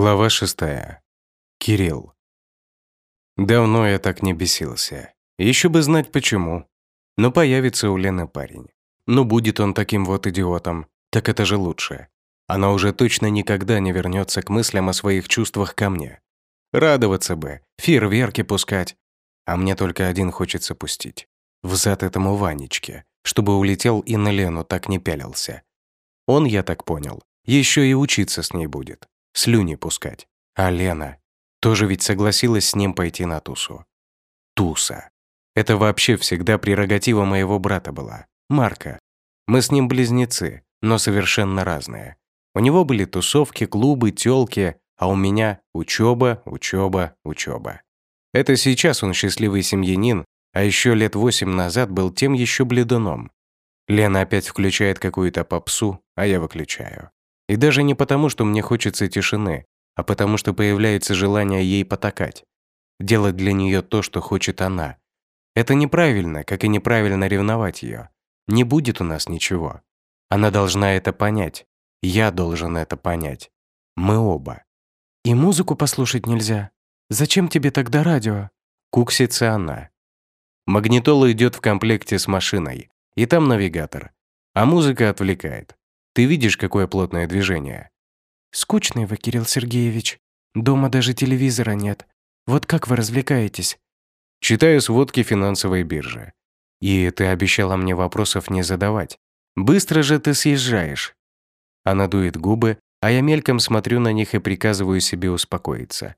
Глава шестая. Кирилл. Давно я так не бесился. Еще бы знать почему. Но появится у Лены парень. Ну будет он таким вот идиотом, так это же лучше. Она уже точно никогда не вернется к мыслям о своих чувствах ко мне. Радоваться бы, фейерверки пускать. А мне только один хочется пустить. Взад этому Ванечке, чтобы улетел и на Лену так не пялился. Он, я так понял, еще и учиться с ней будет слюни пускать. А Лена тоже ведь согласилась с ним пойти на тусу. Туса. Это вообще всегда прерогатива моего брата была. Марка. Мы с ним близнецы, но совершенно разные. У него были тусовки, клубы, тёлки, а у меня учёба, учёба, учёба. Это сейчас он счастливый семьянин, а еще лет восемь назад был тем еще бледуном. Лена опять включает какую-то попсу, а я выключаю. И даже не потому, что мне хочется тишины, а потому что появляется желание ей потакать. Делать для нее то, что хочет она. Это неправильно, как и неправильно ревновать ее. Не будет у нас ничего. Она должна это понять. Я должен это понять. Мы оба. «И музыку послушать нельзя? Зачем тебе тогда радио?» Куксится она. Магнитола идет в комплекте с машиной, и там навигатор. А музыка отвлекает. Ты видишь, какое плотное движение?» «Скучный вы, Кирилл Сергеевич. Дома даже телевизора нет. Вот как вы развлекаетесь?» «Читаю сводки финансовой биржи. И ты обещала мне вопросов не задавать. Быстро же ты съезжаешь». Она дует губы, а я мельком смотрю на них и приказываю себе успокоиться.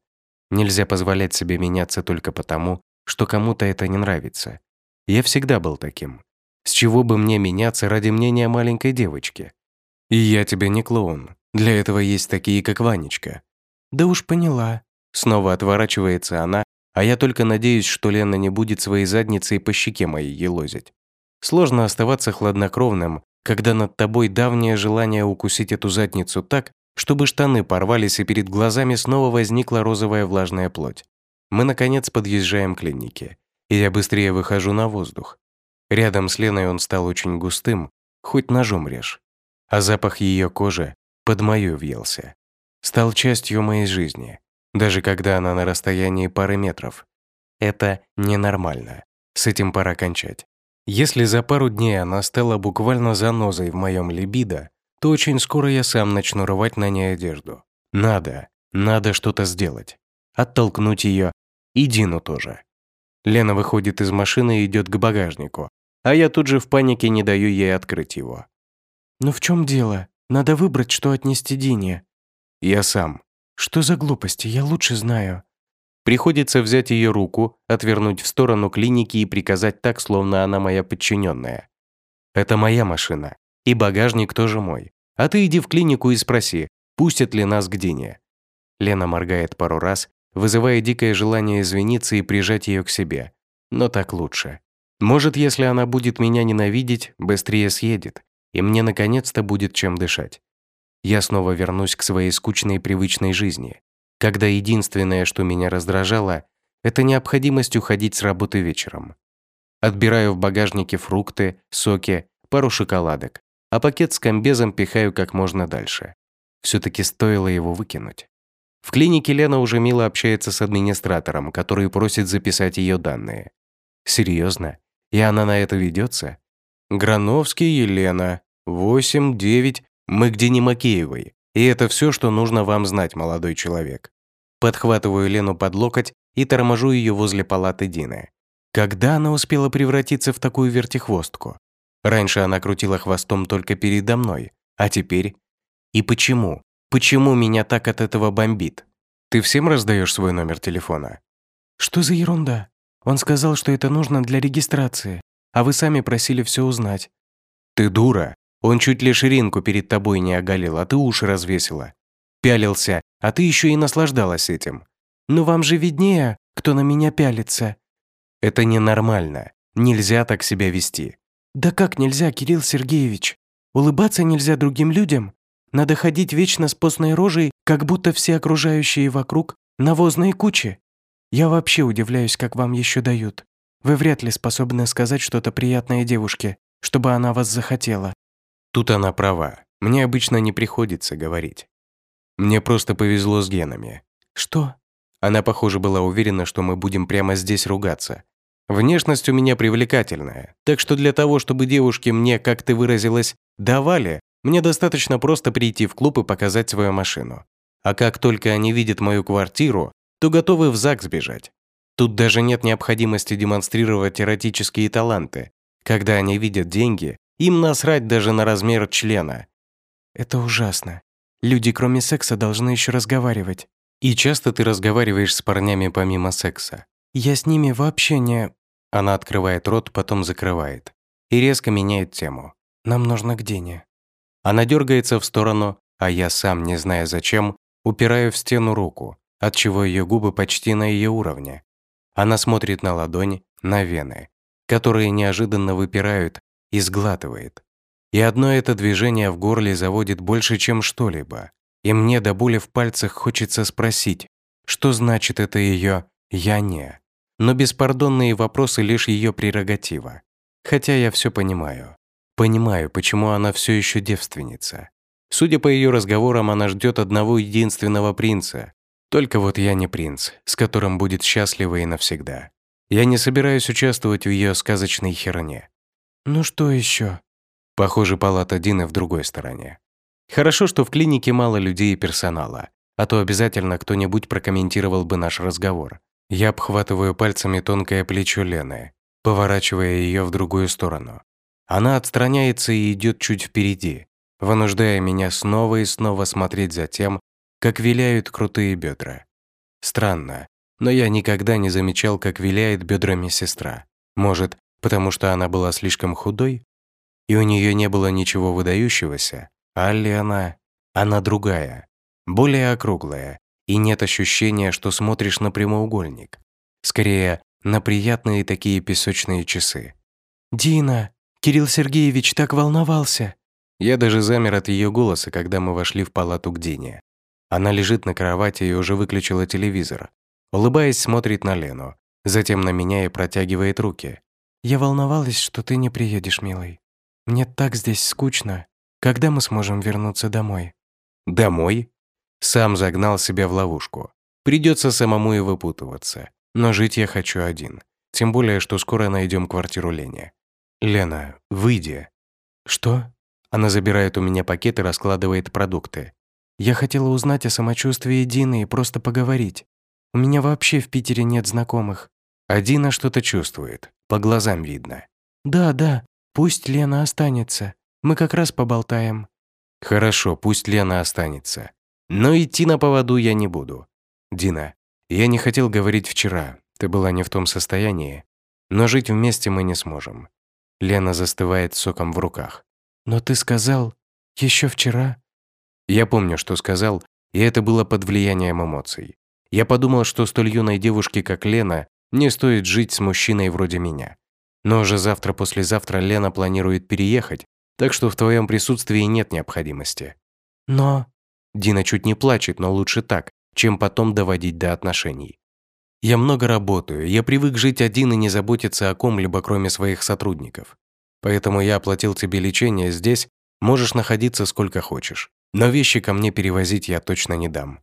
Нельзя позволять себе меняться только потому, что кому-то это не нравится. Я всегда был таким. С чего бы мне меняться ради мнения маленькой девочки? И я тебе не клоун. Для этого есть такие, как Ванечка. Да уж поняла. Снова отворачивается она, а я только надеюсь, что Лена не будет своей задницей по щеке моей елозить. Сложно оставаться хладнокровным, когда над тобой давнее желание укусить эту задницу так, чтобы штаны порвались и перед глазами снова возникла розовая влажная плоть. Мы, наконец, подъезжаем к клинике, и я быстрее выхожу на воздух. Рядом с Леной он стал очень густым, хоть ножом режь а запах ее кожи под мою въелся. Стал частью моей жизни, даже когда она на расстоянии пары метров. Это ненормально. С этим пора кончать. Если за пару дней она стала буквально занозой в моем либидо, то очень скоро я сам начну рвать на ней одежду. Надо, надо что-то сделать. Оттолкнуть ее и Дину тоже. Лена выходит из машины и идет к багажнику, а я тут же в панике не даю ей открыть его. «Ну в чем дело? Надо выбрать, что отнести Дине». «Я сам». «Что за глупости? Я лучше знаю». Приходится взять ее руку, отвернуть в сторону клиники и приказать так, словно она моя подчиненная. «Это моя машина. И багажник тоже мой. А ты иди в клинику и спроси, пустят ли нас к Дине». Лена моргает пару раз, вызывая дикое желание извиниться и прижать ее к себе. Но так лучше. Может, если она будет меня ненавидеть, быстрее съедет и мне наконец-то будет чем дышать. Я снова вернусь к своей скучной привычной жизни, когда единственное, что меня раздражало, это необходимость уходить с работы вечером. Отбираю в багажнике фрукты, соки, пару шоколадок, а пакет с комбезом пихаю как можно дальше. Все-таки стоило его выкинуть. В клинике Лена уже мило общается с администратором, который просит записать ее данные. Серьезно? И она на это ведется? Грановский Елена, 8-9, мы к Дине Макеевой. И это все, что нужно вам знать, молодой человек. Подхватываю Лену под локоть и торможу ее возле палаты Дины. Когда она успела превратиться в такую вертихвостку? Раньше она крутила хвостом только передо мной, а теперь? И почему? Почему меня так от этого бомбит? Ты всем раздаешь свой номер телефона? Что за ерунда? Он сказал, что это нужно для регистрации а вы сами просили все узнать». «Ты дура. Он чуть ли ширинку перед тобой не оголил, а ты уши развесила. Пялился, а ты еще и наслаждалась этим». «Но вам же виднее, кто на меня пялится». «Это ненормально. Нельзя так себя вести». «Да как нельзя, Кирилл Сергеевич? Улыбаться нельзя другим людям? Надо ходить вечно с постной рожей, как будто все окружающие вокруг навозные кучи. Я вообще удивляюсь, как вам еще дают. Вы вряд ли способны сказать что-то приятное девушке, чтобы она вас захотела». Тут она права. Мне обычно не приходится говорить. Мне просто повезло с генами. Что? Она, похоже, была уверена, что мы будем прямо здесь ругаться. Внешность у меня привлекательная, так что для того, чтобы девушки мне, как ты выразилась, давали, мне достаточно просто прийти в клуб и показать свою машину. А как только они видят мою квартиру, то готовы в ЗАГС бежать. Тут даже нет необходимости демонстрировать эротические таланты. Когда они видят деньги, им насрать даже на размер члена. Это ужасно. Люди, кроме секса, должны еще разговаривать. И часто ты разговариваешь с парнями помимо секса. Я с ними вообще не... Она открывает рот, потом закрывает. И резко меняет тему. Нам нужно к Дене. Она дергается в сторону, а я сам, не зная зачем, упираю в стену руку, отчего ее губы почти на ее уровне. Она смотрит на ладонь, на вены, которые неожиданно выпирают и сглатывает. И одно это движение в горле заводит больше, чем что-либо. И мне до боли в пальцах хочется спросить, что значит это ее «я не». Но беспардонные вопросы лишь ее прерогатива. Хотя я все понимаю. Понимаю, почему она все еще девственница. Судя по ее разговорам, она ждет одного единственного принца. Только вот я не принц, с которым будет счастлива и навсегда. Я не собираюсь участвовать в ее сказочной херне. Ну что еще? Похоже, палата Дины в другой стороне. Хорошо, что в клинике мало людей и персонала, а то обязательно кто-нибудь прокомментировал бы наш разговор. Я обхватываю пальцами тонкое плечо Лены, поворачивая ее в другую сторону. Она отстраняется и идет чуть впереди, вынуждая меня снова и снова смотреть за тем, как виляют крутые бедра. Странно, но я никогда не замечал, как виляет бедрами сестра. Может, потому что она была слишком худой? И у нее не было ничего выдающегося? Алли она... Она другая, более округлая, и нет ощущения, что смотришь на прямоугольник. Скорее, на приятные такие песочные часы. «Дина, Кирилл Сергеевич так волновался!» Я даже замер от ее голоса, когда мы вошли в палату к Дине. Она лежит на кровати и уже выключила телевизор. Улыбаясь, смотрит на Лену, затем на меня и протягивает руки. «Я волновалась, что ты не приедешь, милый. Мне так здесь скучно. Когда мы сможем вернуться домой?» «Домой?» Сам загнал себя в ловушку. Придется самому и выпутываться. Но жить я хочу один. Тем более, что скоро найдем квартиру Лене. «Лена, выйди». «Что?» Она забирает у меня пакет и раскладывает продукты. «Я хотела узнать о самочувствии Дины и просто поговорить. У меня вообще в Питере нет знакомых». А Дина что-то чувствует. По глазам видно. «Да, да, пусть Лена останется. Мы как раз поболтаем». «Хорошо, пусть Лена останется. Но идти на поводу я не буду. Дина, я не хотел говорить вчера, ты была не в том состоянии, но жить вместе мы не сможем. Лена застывает соком в руках. Но ты сказал еще вчера? Я помню, что сказал, и это было под влиянием эмоций. Я подумал, что столь юной девушке, как Лена, не стоит жить с мужчиной вроде меня. Но уже завтра-послезавтра Лена планирует переехать, так что в твоем присутствии нет необходимости. Но... Дина чуть не плачет, но лучше так, чем потом доводить до отношений. Я много работаю, я привык жить один и не заботиться о ком-либо, кроме своих сотрудников. Поэтому я оплатил тебе лечение здесь, можешь находиться сколько хочешь. Но вещи ко мне перевозить я точно не дам».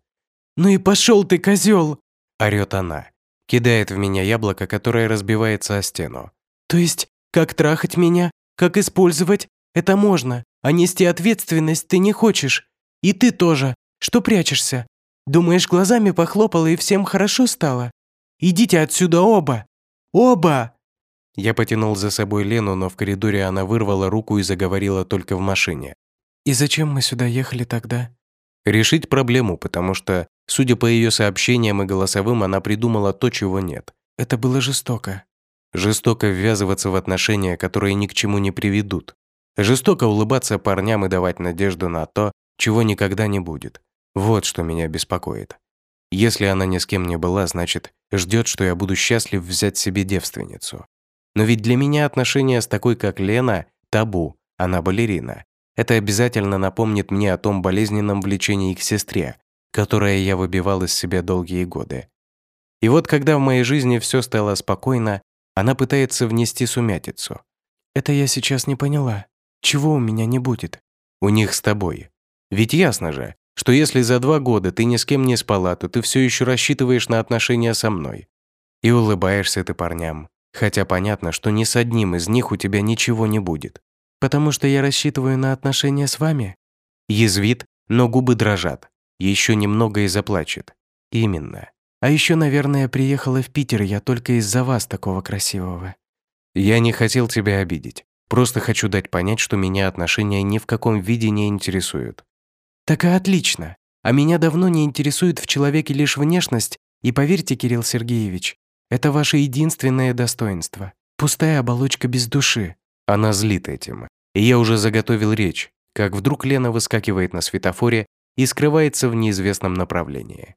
«Ну и пошел ты, козел! орёт она. Кидает в меня яблоко, которое разбивается о стену. «То есть, как трахать меня, как использовать, это можно, а нести ответственность ты не хочешь. И ты тоже. Что прячешься? Думаешь, глазами похлопала и всем хорошо стало? Идите отсюда оба! Оба!» Я потянул за собой Лену, но в коридоре она вырвала руку и заговорила только в машине. «И зачем мы сюда ехали тогда?» Решить проблему, потому что, судя по ее сообщениям и голосовым, она придумала то, чего нет. Это было жестоко. Жестоко ввязываться в отношения, которые ни к чему не приведут. Жестоко улыбаться парням и давать надежду на то, чего никогда не будет. Вот что меня беспокоит. Если она ни с кем не была, значит, ждет, что я буду счастлив взять себе девственницу. Но ведь для меня отношения с такой, как Лена, табу, она балерина. Это обязательно напомнит мне о том болезненном влечении к сестре, которое я выбивал из себя долгие годы. И вот когда в моей жизни все стало спокойно, она пытается внести сумятицу. «Это я сейчас не поняла. Чего у меня не будет?» «У них с тобой. Ведь ясно же, что если за два года ты ни с кем не спала, то ты все еще рассчитываешь на отношения со мной. И улыбаешься ты парням, хотя понятно, что ни с одним из них у тебя ничего не будет. Потому что я рассчитываю на отношения с вами? Язвит, но губы дрожат. Еще немного и заплачет. Именно. А еще, наверное, приехала в Питер я только из-за вас такого красивого. Я не хотел тебя обидеть. Просто хочу дать понять, что меня отношения ни в каком виде не интересуют. Так и отлично. А меня давно не интересует в человеке лишь внешность, и поверьте, Кирилл Сергеевич, это ваше единственное достоинство. Пустая оболочка без души. Она злит этим. И я уже заготовил речь, как вдруг Лена выскакивает на светофоре и скрывается в неизвестном направлении.